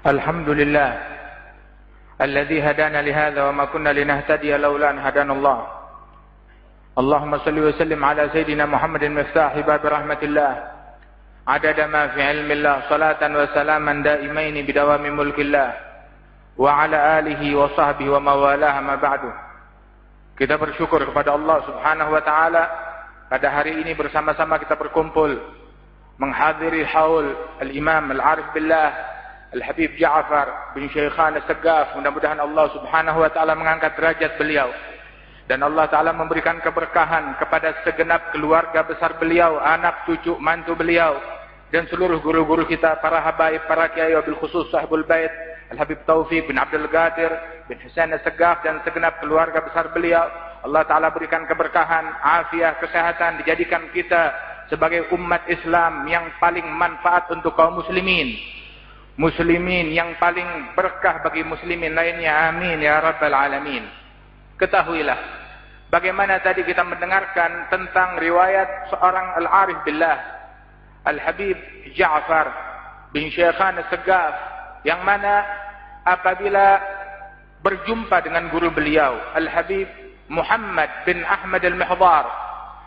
الحمد لله الذي هدانا لهذا وما كنا لنهتدي لولا أن هدانا الله. اللهم صل وسلم على سيدنا محمد مفتاح باب رحمة الله. عدد ما في علم الله صلاة وسلاما دائمين بدوام ملك الله. وعلى آله وصحبه وموالاه ما بعد. Kita bersyukur kepada Allah subhanahu wa ta'ala pada hari ini bersama-sama kita berkumpul menghadiri haul al-imam al-arif billah Al-Habib Ja'far bin Syaikhan Al-Segaf. Mudah-mudahan Allah subhanahu wa ta'ala mengangkat derajat beliau. Dan Allah ta'ala memberikan keberkahan kepada segenap keluarga besar beliau, anak, cucu, mantu beliau. Dan seluruh guru-guru kita, para habaib, para kiai, wabil khusus sahibul bait, Al-Habib Taufik bin Abdul Ghadir, bin Hussein Al-Segaf, dan segenap keluarga besar beliau. Allah Ta'ala berikan keberkahan, afiah, kesehatan, dijadikan kita sebagai umat Islam yang paling manfaat untuk kaum muslimin muslimin yang paling berkah bagi muslimin lainnya amin ya rabbal alamin. Ketahuilah bagaimana tadi kita mendengarkan tentang riwayat seorang al-arif billah al-habib Ja'far bin Syekhan Segaf yang mana apabila berjumpa dengan guru beliau al-habib Muhammad bin Ahmad al-Mihdar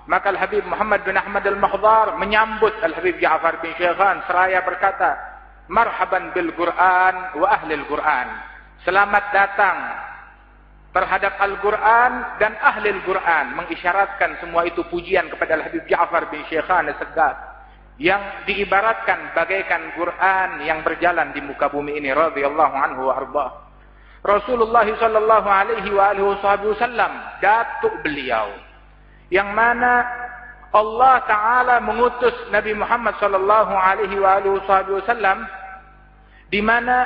maka al-habib Muhammad bin Ahmad al-Mihdar menyambut al-habib Ja'far bin Syekhan seraya berkata marhaban bil Quran wa ahli Quran. Selamat datang terhadap Al-Quran dan ahli Al-Quran. Mengisyaratkan semua itu pujian kepada Al-Habib Ja'far bin Syekhan Segaf. Yang diibaratkan bagaikan Quran yang berjalan di muka bumi ini. radhiyallahu anhu wa arbah. Rasulullah sallallahu alaihi wa alihi wasallam datuk beliau. Yang mana Allah Ta'ala mengutus Nabi Muhammad sallallahu alaihi wasallam di mana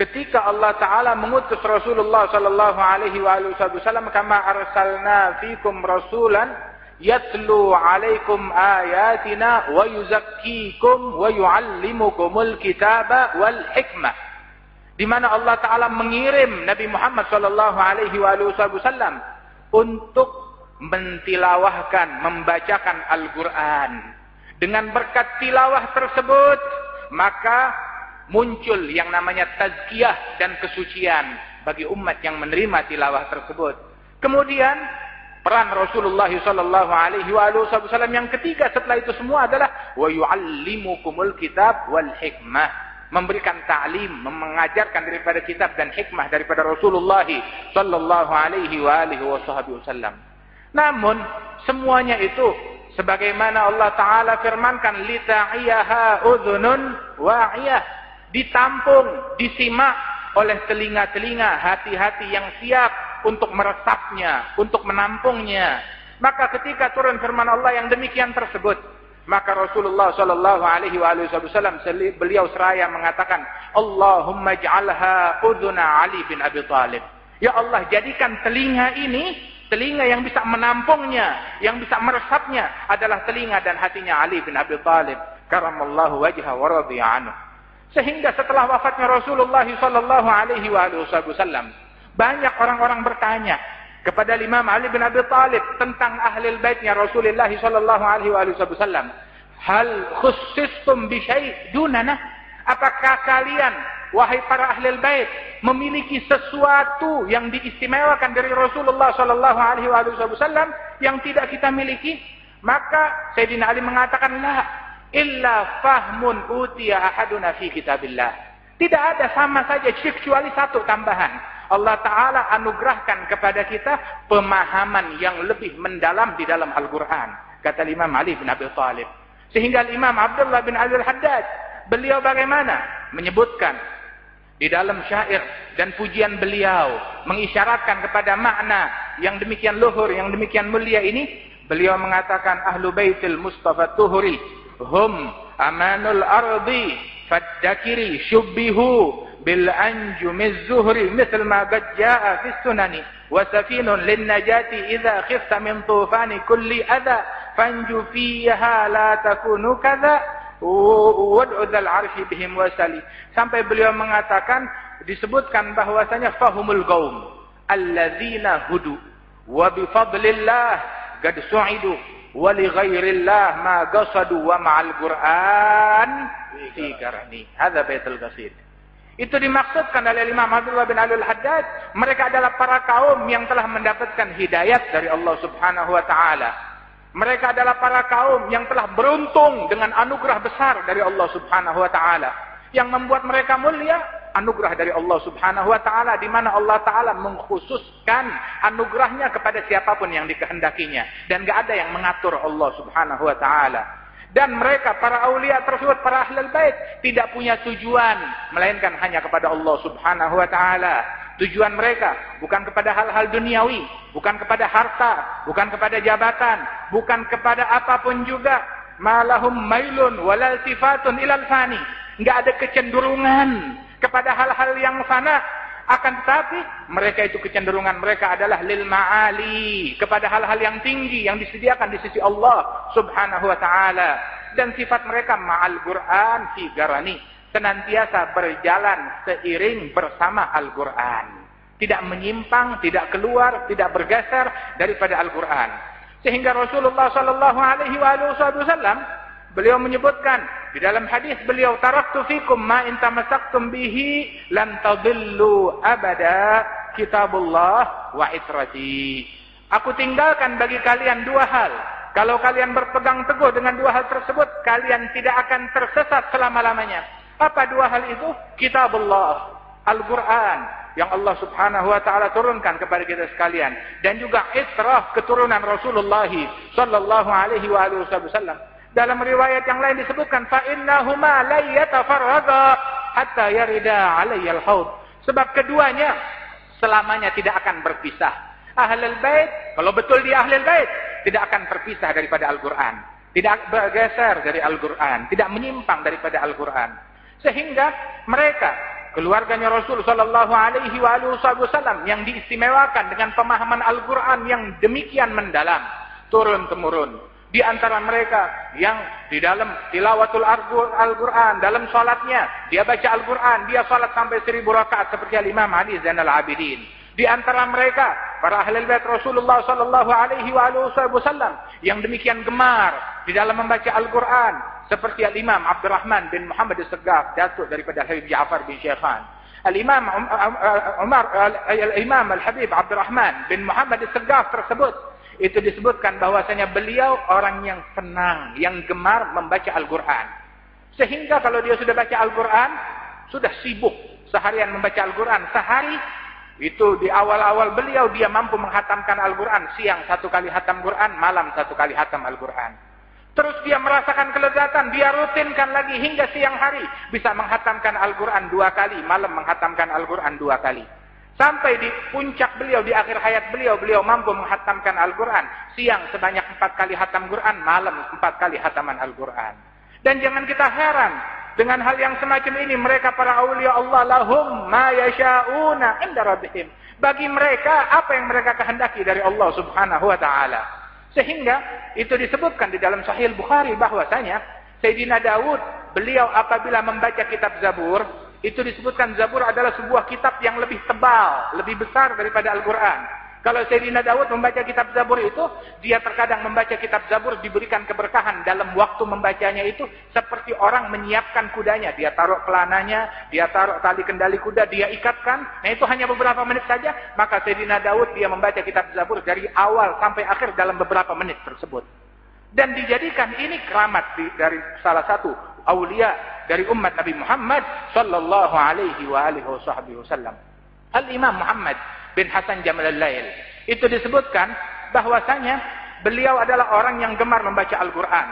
ketika Allah Ta'ala mengutus Rasulullah sallallahu alaihi wasallam kama arsalna fikum rasulan yatlu alaikum ayatina wa yuzakkikum wa yuallimukumul kitaba wal hikmah di mana Allah Ta'ala mengirim Nabi Muhammad sallallahu alaihi wasallam untuk mentilawahkan, membacakan Al-Quran. Dengan berkat tilawah tersebut, maka muncul yang namanya tazkiyah dan kesucian bagi umat yang menerima tilawah tersebut. Kemudian peran Rasulullah sallallahu alaihi wasallam yang ketiga setelah itu semua adalah wa yuallimukumul kitab wal hikmah memberikan ta'lim mengajarkan daripada kitab dan hikmah daripada Rasulullah sallallahu alaihi wasallam namun semuanya itu sebagaimana Allah taala firmankan lita'iyaha udhunun wa'iyah ditampung, disimak oleh telinga-telinga, hati-hati yang siap untuk meresapnya, untuk menampungnya. Maka ketika turun firman Allah yang demikian tersebut, maka Rasulullah sallallahu alaihi wasallam beliau seraya mengatakan, "Allahumma ij'alha udhuna Ali bin Abi Thalib." Ya Allah, jadikan telinga ini Telinga yang bisa menampungnya, yang bisa meresapnya adalah telinga dan hatinya Ali bin Abi Thalib. Karamallahu wajha wa. Sehingga setelah wafatnya Rasulullah sallallahu alaihi wasallam, banyak orang-orang bertanya kepada Imam Ali bin Abi Thalib tentang ahli baitnya Rasulullah sallallahu alaihi wasallam. Hal khussistum bi syai' dunana? Apakah kalian wahai para ahli bait memiliki sesuatu yang diistimewakan dari Rasulullah sallallahu alaihi wasallam yang tidak kita miliki maka Sayyidina Ali mengatakan la illa fahmun utiya ahaduna fi kitabillah tidak ada sama saja kecuali satu tambahan Allah Ta'ala anugerahkan kepada kita pemahaman yang lebih mendalam di dalam Al-Quran. Kata Imam Ali bin Abi Thalib. Sehingga Imam Abdullah bin Al-Haddad. Beliau bagaimana? Menyebutkan di dalam syair dan pujian beliau mengisyaratkan kepada makna yang demikian luhur, yang demikian mulia ini, beliau mengatakan ahlu baitil mustafa tuhuri hum amanul ardi faddakiri syubbihu bil anjumiz zuhri misal ma qad jaa fi sunani wa safinun lin najati idza khifta min tufani kulli adha fanju fiha la takunu kadha wad'udzal arsy bihim wasali sampai beliau mengatakan disebutkan bahwasanya fahumul qaum alladzina hudu wa bi fadlillah qad su'idu wa li ghairillah ma qasadu wa ma'al Qur'an fi garani. Hadza baitul qasid. Itu dimaksudkan oleh Imam Abdullah bin Alul Haddad. Mereka adalah para kaum yang telah mendapatkan hidayat dari Allah subhanahu wa ta'ala. Mereka adalah para kaum yang telah beruntung dengan anugerah besar dari Allah subhanahu wa ta'ala. Yang membuat mereka mulia, anugerah dari Allah subhanahu wa ta'ala. Di mana Allah ta'ala mengkhususkan anugerahnya kepada siapa pun yang dikehendakinya. Dan gak ada yang mengatur Allah subhanahu wa ta'ala. Dan mereka, para awliya tersebut, para ahlul bait, tidak punya tujuan. Melainkan hanya kepada Allah subhanahu wa ta'ala. Tujuan mereka bukan kepada hal-hal duniawi. Bukan kepada harta. Bukan kepada jabatan. Bukan kepada apa pun juga. Malahum mailun walal sifatun ilal fani. Nggak ada kecenderungan kepada hal-hal yang fana akan tetapi mereka itu kecenderungan mereka adalah lil ma'ali kepada hal-hal yang tinggi yang disediakan di sisi Allah Subhanahu wa taala dan sifat mereka ma'al Quran fi garani senantiasa berjalan seiring bersama Al-Qur'an tidak menyimpang tidak keluar tidak bergeser daripada Al-Qur'an sehingga Rasulullah sallallahu alaihi wasallam Beliau menyebutkan di dalam hadis beliau taraktu fikum ma in tamassaktum bihi lan tadillu abada kitabullah wa itrati. Aku tinggalkan bagi kalian dua hal. Kalau kalian berpegang teguh dengan dua hal tersebut, kalian tidak akan tersesat selama-lamanya. Apa dua hal itu? Kitabullah, Al-Quran, yang Allah subhanahu wa ta'ala turunkan kepada kita sekalian. Dan juga itrah keturunan Rasulullah sallallahu alaihi wa sallam. Dalam riwayat yang lain disebutkan innahuma la yatafarraga hatta yarida alayyal haud. Sebab keduanya selamanya tidak akan berpisah. Ahlul bait, kalau betul dia ahlul bait, tidak akan berpisah daripada Al-Qur'an. Tidak bergeser dari Al-Qur'an, tidak menyimpang daripada Al-Qur'an. Sehingga mereka keluarganya Rasul sallallahu alaihi wasallam yang diistimewakan dengan pemahaman Al-Qur'an yang demikian mendalam turun temurun di antara mereka yang di dalam tilawatul Al-Quran, dalam salatnya, dia baca Al-Quran, dia salat sampai seribu rakaat seperti Imam Ali Zainal Abidin. Di antara mereka, para ahli bait Rasulullah sallallahu alaihi wasallam yang demikian gemar di dalam membaca Al-Quran, seperti Al-Imam Abdurrahman bin Muhammad As-Segaf, datuk daripada Habib Ja'far bin Syekhan. Al-Imam Umar Al-Imam Al-Habib Abdurrahman bin Muhammad As-Segaf tersebut itu disebutkan bahwasanya beliau orang yang senang, yang gemar membaca Al-Quran. Sehingga kalau dia sudah baca Al-Quran, sudah sibuk seharian membaca Al-Quran. Sehari, itu di awal-awal beliau dia mampu menghatamkan Al-Quran. Siang satu kali hatam Quran, malam satu kali hatam Al-Quran. Terus dia merasakan kelezatan, dia rutinkan lagi hingga siang hari. Bisa menghatamkan Al-Quran dua kali, malam menghatamkan Al-Quran dua kali. Sampai di puncak beliau, di akhir hayat beliau, beliau mampu menghatamkan Al-Quran. Siang sebanyak empat kali hatam Quran, malam empat kali hataman Al-Quran. Dan jangan kita heran dengan hal yang semacam ini. Mereka para awliya Allah lahum ma yasha'una inda rabbihim. Bagi mereka, apa yang mereka kehendaki dari Allah subhanahu wa ta'ala. Sehingga itu disebutkan di dalam sahih Bukhari bahwasanya Sayyidina Dawud, beliau apabila membaca kitab Zabur, itu disebutkan Zabur adalah sebuah kitab yang lebih tebal, lebih besar daripada Al-Quran. Kalau Sayyidina Daud membaca kitab Zabur itu, dia terkadang membaca kitab Zabur diberikan keberkahan dalam waktu membacanya itu seperti orang menyiapkan kudanya. Dia taruh pelananya, dia taruh tali kendali kuda, dia ikatkan. Nah itu hanya beberapa menit saja, maka Sayyidina Daud dia membaca kitab Zabur dari awal sampai akhir dalam beberapa menit tersebut. Dan dijadikan ini keramat dari salah satu awliya dari umat Nabi Muhammad sallallahu alaihi wa wasallam. Al-Imam Muhammad bin Hasan Jamal al-Lail itu disebutkan bahwasanya beliau adalah orang yang gemar membaca Al-Qur'an,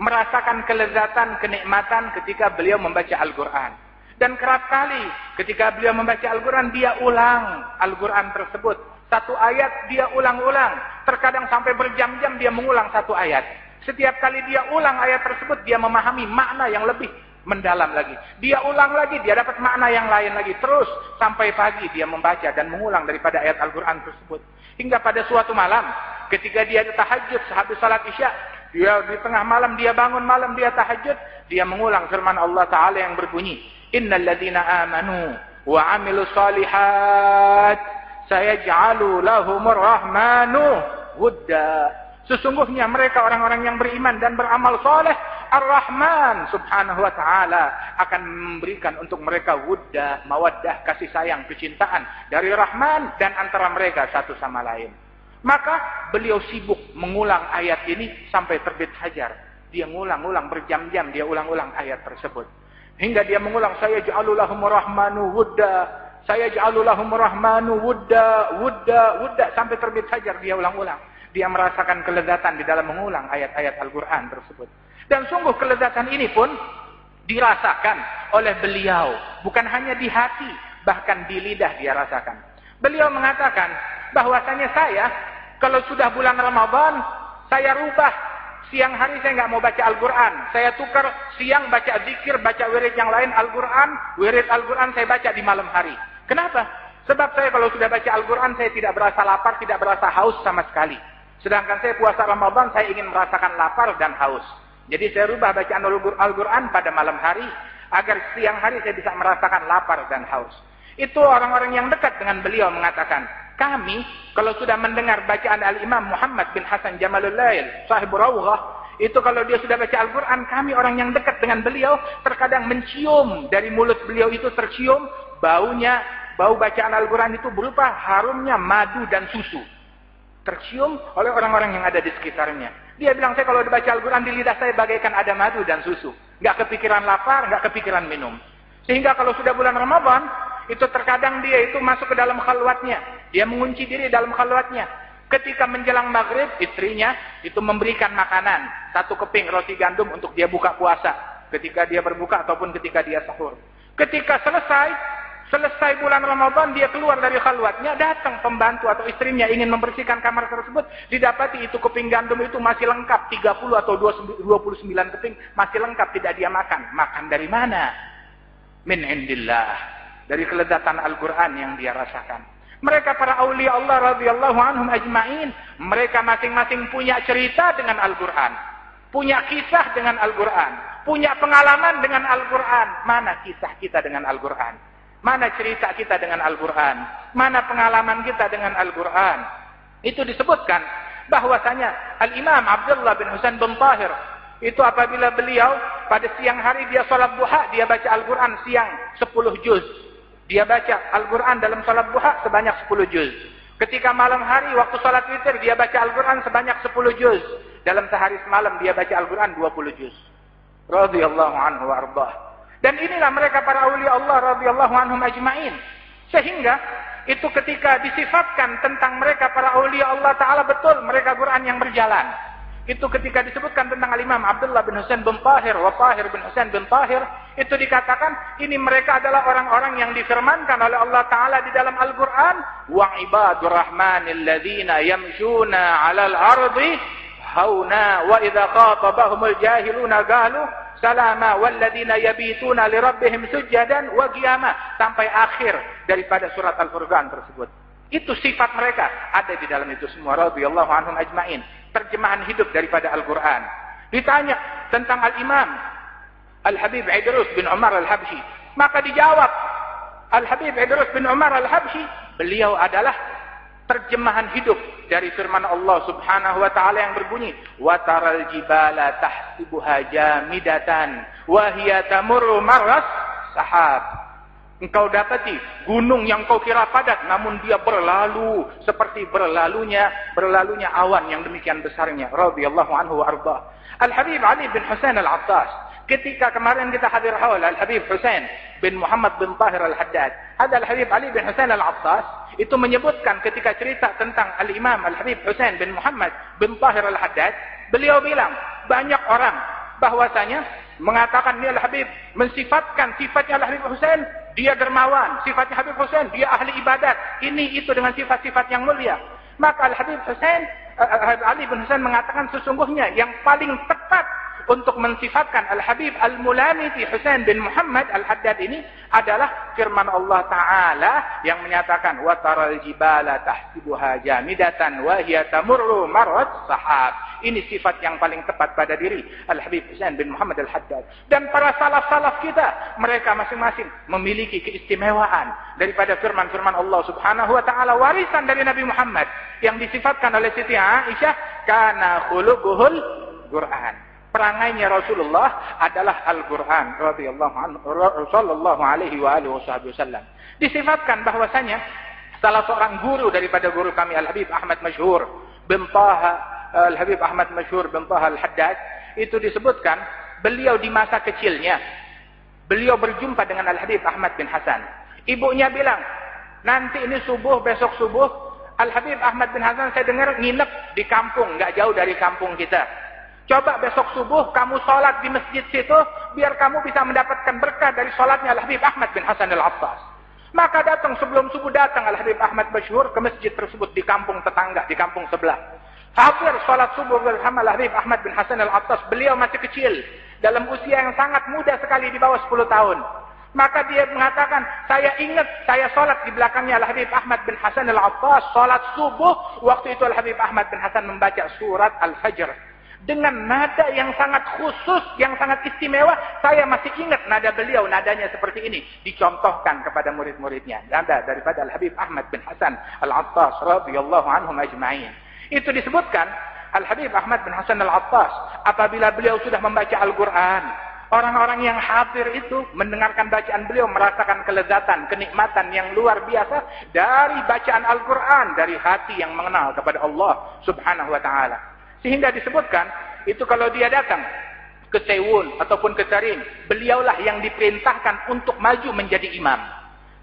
merasakan kelezatan, kenikmatan ketika beliau membaca Al-Qur'an. Dan kerap kali ketika beliau membaca Al-Quran, dia ulang Al-Quran tersebut. Satu ayat dia ulang-ulang. Terkadang sampai berjam-jam dia mengulang satu ayat. Setiap kali dia ulang ayat tersebut, dia memahami makna yang lebih mendalam lagi. Dia ulang lagi, dia dapat makna yang lain lagi. Terus sampai pagi dia membaca dan mengulang daripada ayat Al-Quran tersebut. Hingga pada suatu malam, ketika dia tahajud sehabis salat isya, dia di tengah malam dia bangun malam dia tahajud, dia mengulang firman Allah Taala yang berbunyi, Innal ladina amanu wa amilu salihat sayaj'alu lahumur rahmanu wudda. Sesungguhnya mereka orang-orang yang beriman dan beramal soleh. Ar-Rahman subhanahu wa ta'ala akan memberikan untuk mereka wudda, mawaddah, kasih sayang, kecintaan. Dari Rahman dan antara mereka satu sama lain. Maka beliau sibuk mengulang ayat ini sampai terbit hajar. Dia ngulang-ulang berjam-jam dia ulang-ulang ayat tersebut. Hingga dia mengulang saya ja'alulahum rahmanu wudda. Saya ja'alulahum rahmanu wudda, wudda, wudda sampai terbit hajar dia ulang-ulang dia merasakan kelezatan di dalam mengulang ayat-ayat Al-Quran tersebut. Dan sungguh kelezatan ini pun dirasakan oleh beliau. Bukan hanya di hati, bahkan di lidah dia rasakan. Beliau mengatakan bahwasanya saya, kalau sudah bulan Ramadan, saya rubah. Siang hari saya nggak mau baca Al-Quran. Saya tukar siang baca zikir, baca wirid yang lain Al-Quran. Wirid Al-Quran saya baca di malam hari. Kenapa? Sebab saya kalau sudah baca Al-Quran, saya tidak berasa lapar, tidak berasa haus sama sekali. Sedangkan saya puasa Ramadan, saya ingin merasakan lapar dan haus. Jadi saya rubah bacaan Al-Quran pada malam hari, agar siang hari saya bisa merasakan lapar dan haus. Itu orang-orang yang dekat dengan beliau mengatakan, kami kalau sudah mendengar bacaan Al-Imam Muhammad bin Hasan Jamalul Lail, sahib Rawghah, itu kalau dia sudah baca Al-Quran, kami orang yang dekat dengan beliau, terkadang mencium dari mulut beliau itu tercium, baunya, bau bacaan Al-Quran itu berupa harumnya madu dan susu tercium oleh orang-orang yang ada di sekitarnya. Dia bilang, saya kalau dibaca Al-Quran di lidah saya bagaikan ada madu dan susu. Nggak kepikiran lapar, nggak kepikiran minum. Sehingga kalau sudah bulan Ramadan, itu terkadang dia itu masuk ke dalam khalwatnya. Dia mengunci diri dalam khalwatnya. Ketika menjelang maghrib, istrinya itu memberikan makanan. Satu keping roti gandum untuk dia buka puasa. Ketika dia berbuka ataupun ketika dia sahur. Ketika selesai, Selesai bulan Ramadan dia keluar dari khalwatnya, datang pembantu atau istrinya ingin membersihkan kamar tersebut, didapati itu keping gandum itu masih lengkap 30 atau 29 keping masih lengkap tidak dia makan. Makan dari mana? Min indillah. Dari kelezatan Al-Qur'an yang dia rasakan. Mereka para aulia Allah radhiyallahu anhum ajmain, mereka masing-masing punya cerita dengan Al-Qur'an. Punya kisah dengan Al-Qur'an, punya pengalaman dengan Al-Qur'an. Mana kisah kita dengan Al-Qur'an? Mana cerita kita dengan Al-Quran? Mana pengalaman kita dengan Al-Quran? Itu disebutkan bahwasanya Al-Imam Abdullah bin Husain bin Tahir itu apabila beliau pada siang hari dia sholat duha, dia baca Al-Quran siang 10 juz. Dia baca Al-Quran dalam sholat duha sebanyak 10 juz. Ketika malam hari waktu sholat witir dia baca Al-Quran sebanyak 10 juz. Dalam sehari semalam dia baca Al-Quran 20 juz. Radiyallahu anhu wa dan inilah mereka para awliya Allah radhiyallahu anhum ajmain. Sehingga itu ketika disifatkan tentang mereka para awliya Allah taala betul mereka Quran yang berjalan. Itu ketika disebutkan tentang Al-Imam Abdullah bin Husain bin Tahir wa Tahir bin Husain bin Tahir, itu dikatakan ini mereka adalah orang-orang yang difirmankan oleh Allah taala di dalam Al-Qur'an, wa ibadur rahmanil ladzina yamshuna 'alal ardi hauna wa idza khatabahumul jahiluna qalu salama walladzina yabituna li rabbihim sujadan wa sampai akhir daripada surat Al-Furqan tersebut. Itu sifat mereka ada di dalam itu semua radhiyallahu anhum ajmain. Terjemahan hidup daripada Al-Qur'an. Ditanya tentang Al-Imam Al-Habib Idrus bin Umar Al-Habsyi, maka dijawab Al-Habib Idrus bin Umar Al-Habsyi, beliau adalah terjemahan hidup dari firman Allah Subhanahu wa taala yang berbunyi wa taral jibala tahsibuha jamidatan wa hiya tamurru marras sahab. Engkau dapati gunung yang kau kira padat namun dia berlalu seperti berlalunya berlalunya awan yang demikian besarnya. Radhiyallahu anhu wa arda Al Habib Ali bin Husain Al Attas ketika kemarin kita hadir haul Al Habib Husain bin Muhammad bin Tahir Al Haddad ada Al Habib Ali bin Husain Al Attas itu menyebutkan ketika cerita tentang Al-Imam Al-Habib Husain bin Muhammad bin Tahir Al-Haddad, beliau bilang, banyak orang bahwasanya mengatakan dia Al-Habib, mensifatkan sifatnya Al-Habib Husain, dia dermawan, sifatnya Habib Husain, dia ahli ibadat, ini itu dengan sifat-sifat yang mulia. Maka Al-Habib Husain, uh, Ali bin Husain mengatakan sesungguhnya yang paling tepat untuk mensifatkan Al-Habib Al-Mulamiti Husain bin Muhammad Al-Haddad ini adalah firman Allah Ta'ala yang menyatakan وَتَرَى الْجِبَالَ تَحْسِبُهَا جَامِدَةً وَهِيَ تَمُرُّ مَرَّةَ sahab. Ini sifat yang paling tepat pada diri Al-Habib Husain bin Muhammad Al-Haddad. Dan para salaf-salaf kita, mereka masing-masing memiliki keistimewaan daripada firman-firman Allah Subhanahu wa taala warisan dari Nabi Muhammad yang disifatkan oleh Siti Aisyah kana khuluquhul Quran. Perangainya Rasulullah adalah Al-Quran radhiyallahu anhu alaihi wa wasallam. Disifatkan bahwasanya salah seorang guru daripada guru kami Al-Habib Ahmad Masyhur bin Taha Al-Habib Ahmad Masyhur bin Taha Al-Haddad itu disebutkan beliau di masa kecilnya beliau berjumpa dengan Al-Habib Ahmad bin Hasan. Ibunya bilang, nanti ini subuh, besok subuh, Al-Habib Ahmad bin Hasan saya dengar nginep di kampung, nggak jauh dari kampung kita. Coba besok subuh kamu sholat di masjid situ, biar kamu bisa mendapatkan berkah dari sholatnya Al-Habib Ahmad bin Hasan Al-Attas. Maka datang sebelum subuh datang Al-Habib Ahmad Masyhur ke masjid tersebut di kampung tetangga, di kampung sebelah. Hampir sholat subuh bersama Al-Habib Ahmad bin Hasan Al-Attas. Beliau masih kecil. Dalam usia yang sangat muda sekali di bawah 10 tahun. Maka dia mengatakan, saya ingat saya sholat di belakangnya Al-Habib Ahmad bin Hasan Al-Attas. Sholat subuh, waktu itu Al-Habib Ahmad bin Hasan membaca surat Al-Fajr. Dengan nada yang sangat khusus, yang sangat istimewa. Saya masih ingat nada beliau, nadanya seperti ini. Dicontohkan kepada murid-muridnya. Nada daripada Al-Habib Ahmad bin Hasan Al-Attas radhiyallahu anhum ajma'in. Itu disebutkan Al-Habib Ahmad bin Hasan Al-Attas apabila beliau sudah membaca Al-Quran Orang-orang yang hadir itu mendengarkan bacaan beliau merasakan kelezatan, kenikmatan yang luar biasa dari bacaan Al-Quran, dari hati yang mengenal kepada Allah subhanahu wa ta'ala. Sehingga disebutkan, itu kalau dia datang ke Sewun ataupun ke Tarim, beliaulah yang diperintahkan untuk maju menjadi imam.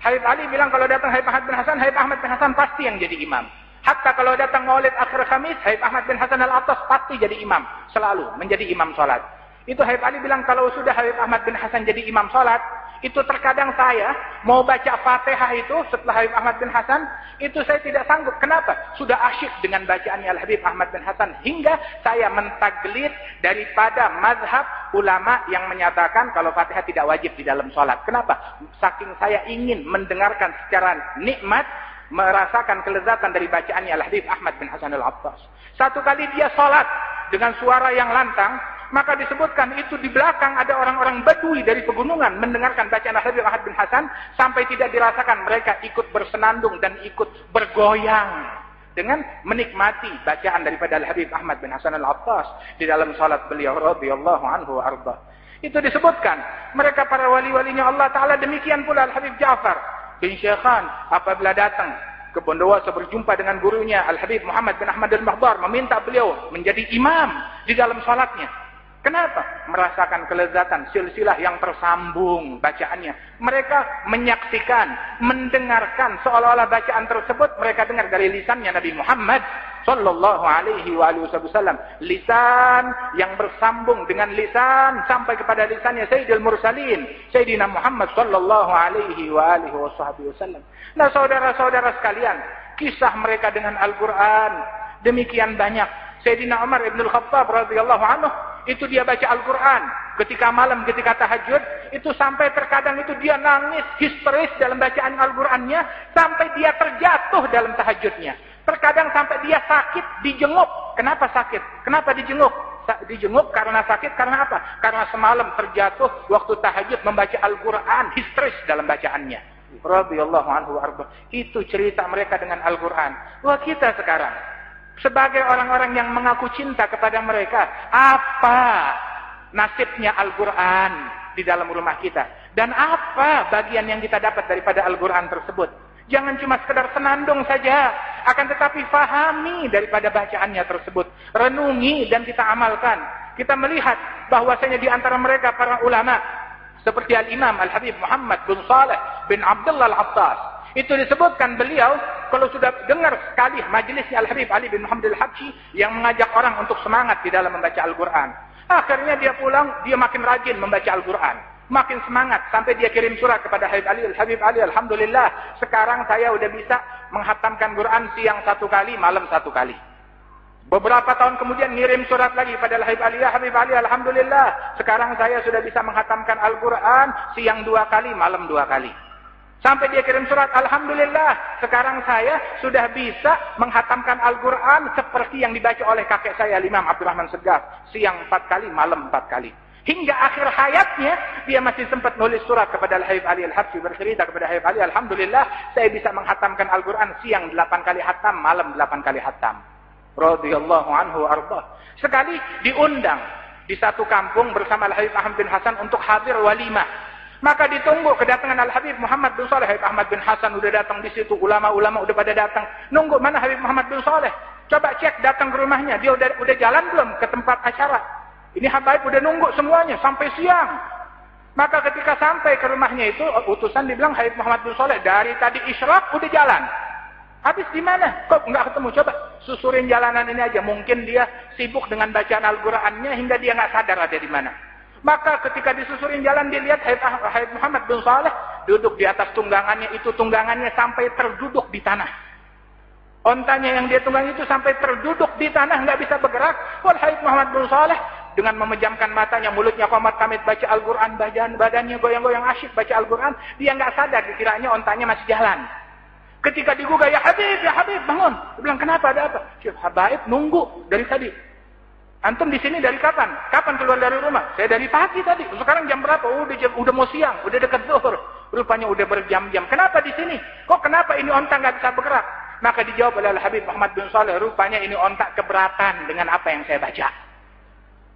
Habib Ali bilang kalau datang Habib Ahmad bin Hasan, Habib Ahmad bin Hasan pasti yang jadi imam. Hatta kalau datang maulid akhir Khamis, Habib Ahmad bin Hasan al-Atas pasti jadi imam. Selalu menjadi imam sholat. Itu Habib Ali bilang kalau sudah Habib Ahmad bin Hasan jadi imam sholat, itu terkadang saya mau baca Fatihah itu setelah Habib Ahmad bin Hasan, itu saya tidak sanggup. Kenapa? Sudah asyik dengan bacaannya Al Habib Ahmad bin Hasan hingga saya mentaglid daripada mazhab ulama yang menyatakan kalau Fatihah tidak wajib di dalam sholat. Kenapa? Saking saya ingin mendengarkan secara nikmat merasakan kelezatan dari bacaannya Al Habib Ahmad bin Hasan Al-Attas. Satu kali dia sholat dengan suara yang lantang, maka disebutkan itu di belakang ada orang-orang badui dari pegunungan mendengarkan bacaan Habib Ahmad bin Hasan sampai tidak dirasakan mereka ikut bersenandung dan ikut bergoyang dengan menikmati bacaan daripada Al Habib Ahmad bin Hasan Al-Attas di dalam salat beliau radhiyallahu anhu arba. Itu disebutkan mereka para wali-walinya Allah taala demikian pula Al Habib Ja'far bin Syekhan apabila datang ke Bondowoso berjumpa dengan gurunya Al Habib Muhammad bin Ahmad Al-Mahdar meminta beliau menjadi imam di dalam salatnya. Kenapa? Merasakan kelezatan silsilah yang tersambung bacaannya. Mereka menyaksikan, mendengarkan seolah-olah bacaan tersebut mereka dengar dari lisannya Nabi Muhammad sallallahu alaihi wasallam. Lisan yang bersambung dengan lisan sampai kepada lisannya Sayyidil Mursalin, Sayyidina Muhammad sallallahu alaihi wasallam. Nah, saudara-saudara sekalian, kisah mereka dengan Al-Qur'an demikian banyak. Sayyidina Umar Ibn Khattab radhiyallahu anhu itu dia baca Al-Quran. Ketika malam, ketika tahajud, itu sampai terkadang itu dia nangis, histeris dalam bacaan Al-Qurannya, sampai dia terjatuh dalam tahajudnya. Terkadang sampai dia sakit, dijenguk. Kenapa sakit? Kenapa dijenguk? Dijenguk karena sakit, karena apa? Karena semalam terjatuh waktu tahajud membaca Al-Quran, histeris dalam bacaannya. Radiyallahu anhu arba. Itu cerita mereka dengan Al-Quran. Wah kita sekarang, sebagai orang-orang yang mengaku cinta kepada mereka, apa nasibnya Al-Quran di dalam rumah kita? Dan apa bagian yang kita dapat daripada Al-Quran tersebut? Jangan cuma sekedar senandung saja, akan tetapi fahami daripada bacaannya tersebut. Renungi dan kita amalkan. Kita melihat bahwasanya di antara mereka para ulama seperti Al-Imam Al-Habib Muhammad bin Saleh bin Abdullah Al-Attas itu disebutkan beliau kalau sudah dengar sekali majelisnya Al-Habib Ali bin Muhammad Al-Habsyi yang mengajak orang untuk semangat di dalam membaca Al-Quran. Akhirnya dia pulang, dia makin rajin membaca Al-Quran. Makin semangat sampai dia kirim surat kepada Habib Ali. Habib Ali, Alhamdulillah sekarang saya sudah bisa menghatamkan Quran siang satu kali, malam satu kali. Beberapa tahun kemudian ngirim surat lagi pada Habib Ali. Ya Habib Ali, Alhamdulillah. Sekarang saya sudah bisa menghatamkan Al-Quran siang dua kali, malam dua kali. Sampai dia kirim surat, Alhamdulillah, sekarang saya sudah bisa menghatamkan Al-Quran seperti yang dibaca oleh kakek saya, Imam Abdurrahman Segaf. Siang empat kali, malam empat kali. Hingga akhir hayatnya, dia masih sempat nulis surat kepada Al-Habib Ali Al-Habsi, bercerita kepada Habib Ali, Alhamdulillah, saya bisa menghatamkan Al-Quran siang delapan kali hatam, malam delapan kali hatam. radhiyallahu anhu arba. Sekali diundang di satu kampung bersama Al-Habib Ahmad bin Hasan untuk hadir walimah. Maka ditunggu kedatangan Al-Habib Muhammad bin Saleh. Habib Ahmad bin Hasan udah datang di situ, ulama-ulama udah pada datang. Nunggu mana Habib Muhammad bin Saleh? Coba cek datang ke rumahnya, dia udah udah jalan belum ke tempat acara? Ini Habib udah nunggu semuanya sampai siang. Maka ketika sampai ke rumahnya itu, utusan dibilang Habib Muhammad bin Saleh dari tadi isyraq udah jalan. Habis di mana? Kok nggak ketemu? Coba susurin jalanan ini aja. Mungkin dia sibuk dengan bacaan Al-Qur'annya hingga dia nggak sadar ada di mana. Maka ketika disusurin jalan dilihat Habib Muhammad bin Saleh duduk di atas tunggangannya itu tunggangannya sampai terduduk di tanah. Ontanya yang dia tunggang itu sampai terduduk di tanah nggak bisa bergerak. Wal Habib Muhammad bin Saleh dengan memejamkan matanya, mulutnya komat kamit baca Al-Quran, badan, badannya goyang-goyang asyik baca Al-Quran, dia nggak sadar dikiranya ontanya masih jalan. Ketika digugah, ya Habib, ya Habib, bangun. Dia bilang, kenapa, ada apa? Syekh Habib nunggu dari tadi. Antum di sini dari kapan? Kapan keluar dari rumah? Saya dari pagi tadi. Sekarang jam berapa? Oh, udah, udah mau siang, udah dekat zuhur. Rupanya udah berjam-jam. Kenapa di sini? Kok kenapa ini onta nggak bisa bergerak? Maka dijawab oleh Habib Muhammad bin Saleh, rupanya ini ontak keberatan dengan apa yang saya baca.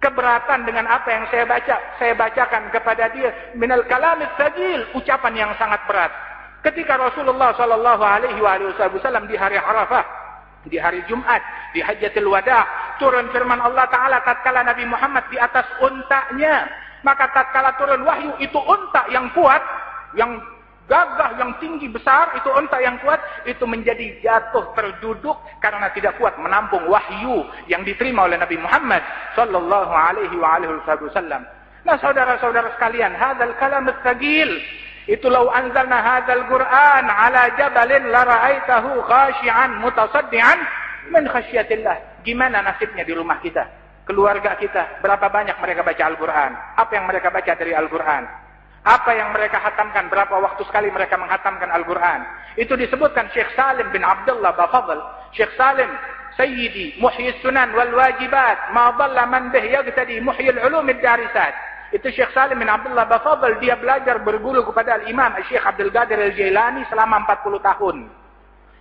Keberatan dengan apa yang saya baca. Saya bacakan kepada dia minal kalamit sajil, ucapan yang sangat berat. Ketika Rasulullah Shallallahu Alaihi Wasallam di hari Arafah, di hari Jumat, di Hajatul Wada, turun firman Allah Taala tatkala Nabi Muhammad di atas untanya, maka tatkala turun wahyu itu unta yang kuat, yang gagah, yang tinggi besar, itu unta yang kuat, itu menjadi jatuh terduduk karena tidak kuat menampung wahyu yang diterima oleh Nabi Muhammad Shallallahu Alaihi Wasallam. Nah saudara-saudara sekalian, hadal kalam tsagil itu lau anzalna hadzal Qur'an ala jabalin la ra'aitahu khashi'an mutasaddian min khasyatillah. Gimana nasibnya di rumah kita? Keluarga kita, berapa banyak mereka baca Al-Qur'an? Apa yang mereka baca dari Al-Qur'an? Apa yang mereka hatamkan? Berapa waktu sekali mereka menghatamkan Al-Quran? Itu disebutkan Syekh Salim bin Abdullah Bafadl. Syekh Salim, Sayyidi, Muhyi Sunan wal Wajibat, ma man bih yagtadi, Muhyi al-Ulum darisat itu Syekh Salim bin Abdullah Bafadl, dia belajar berguru kepada Al-Imam Syekh Abdul Qadir Al-Jailani selama 40 tahun.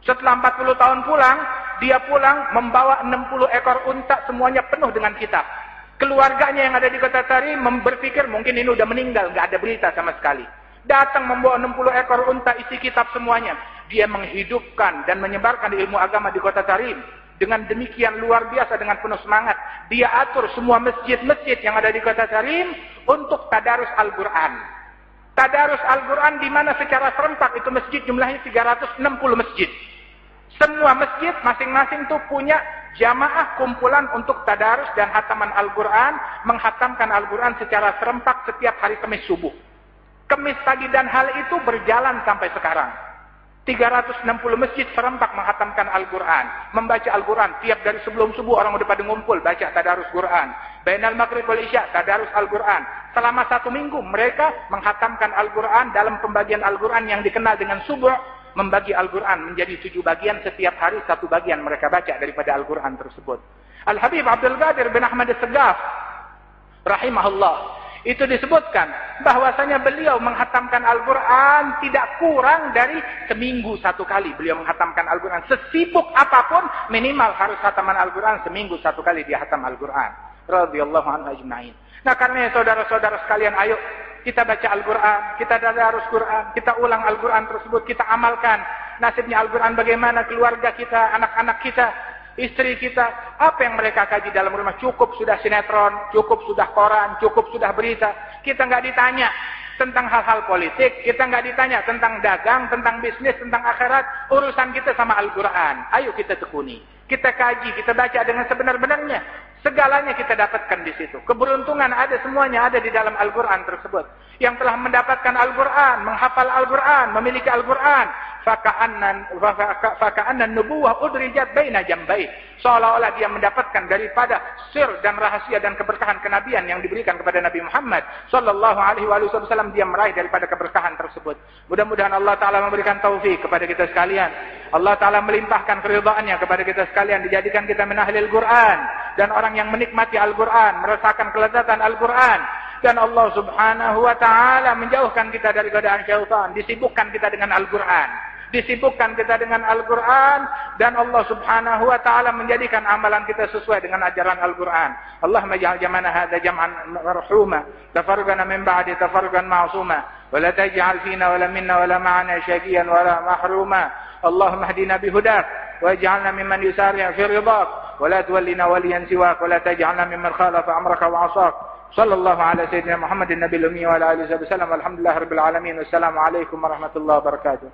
Setelah 40 tahun pulang, dia pulang membawa 60 ekor unta semuanya penuh dengan kitab. Keluarganya yang ada di kota Tari berpikir mungkin ini udah meninggal, nggak ada berita sama sekali. Datang membawa 60 ekor unta isi kitab semuanya. Dia menghidupkan dan menyebarkan ilmu agama di kota Tarim dengan demikian luar biasa dengan penuh semangat dia atur semua masjid-masjid yang ada di kota Sarim untuk tadarus Al-Quran. Tadarus Al-Quran di mana secara serempak itu masjid jumlahnya 360 masjid. Semua masjid masing-masing tuh punya jamaah kumpulan untuk tadarus dan hataman Al-Quran menghatamkan Al-Quran secara serempak setiap hari Kamis subuh. Kamis pagi dan hal itu berjalan sampai sekarang 360 masjid serempak menghatamkan Al-Quran. Membaca Al-Quran. Tiap dari sebelum subuh orang udah pada ngumpul. Baca tadarus Quran. Bainal maghrib wal isya. Tadarus Al-Quran. Selama satu minggu mereka menghatamkan Al-Quran dalam pembagian Al-Quran yang dikenal dengan subuh. Membagi Al-Quran menjadi tujuh bagian. Setiap hari satu bagian mereka baca daripada Al-Quran tersebut. Al-Habib Abdul Qadir bin Ahmad Segaf. Rahimahullah itu disebutkan bahwasanya beliau menghatamkan Al-Quran tidak kurang dari seminggu satu kali. Beliau menghatamkan Al-Quran sesibuk apa pun minimal harus hataman Al-Quran seminggu satu kali dia hatam Al-Quran. Radhiyallahu anhu ajma'in. Nah karena saudara-saudara sekalian ayo kita baca Al-Quran kita harus Quran kita ulang Al-Quran tersebut kita amalkan nasibnya Al-Quran bagaimana keluarga kita anak-anak kita istri kita, apa yang mereka kaji dalam rumah cukup sudah sinetron, cukup sudah koran, cukup sudah berita. Kita nggak ditanya tentang hal-hal politik, kita nggak ditanya tentang dagang, tentang bisnis, tentang akhirat. Urusan kita sama Al-Quran. Ayo kita tekuni, kita kaji, kita baca dengan sebenar-benarnya. Segalanya kita dapatkan di situ. Keberuntungan ada semuanya ada di dalam Al-Quran tersebut. Yang telah mendapatkan Al-Quran, menghafal Al-Quran, memiliki Al-Quran, faka'annan nubuwah udrijat baina jambai seolah-olah dia mendapatkan daripada sir dan rahasia dan keberkahan kenabian yang diberikan kepada Nabi Muhammad sallallahu alaihi wasallam dia meraih daripada keberkahan tersebut mudah-mudahan Allah taala memberikan taufik kepada kita sekalian Allah taala melimpahkan keridhaannya kepada kita sekalian dijadikan kita menahlil Quran dan orang yang menikmati Al-Quran merasakan kelezatan Al-Quran. Dan Allah subhanahu wa ta'ala menjauhkan kita dari godaan syaitan. Disibukkan kita dengan Al-Quran. Disibukkan kita dengan Al-Quran. Dan Allah subhanahu wa ta'ala menjadikan amalan kita sesuai dengan ajaran Al-Quran. Allah majal jamana hadha jam'an marhuma. Tafargana min ba'di tafargan ma'asuma wa la taj'al fina wa la minna wa la ma'ana syakiyan wa la mahruma اللهم اهدنا بهداك واجعلنا ممن يسارع في رضاك ولا تولنا وليا سواك ولا تجعلنا ممن خالف أمرك وعصاك. صلى الله على سيدنا محمد النبي الأمي وعلى آله وصحبه وسلم. والحمد لله رب العالمين. والسلام عليكم ورحمة الله وبركاته.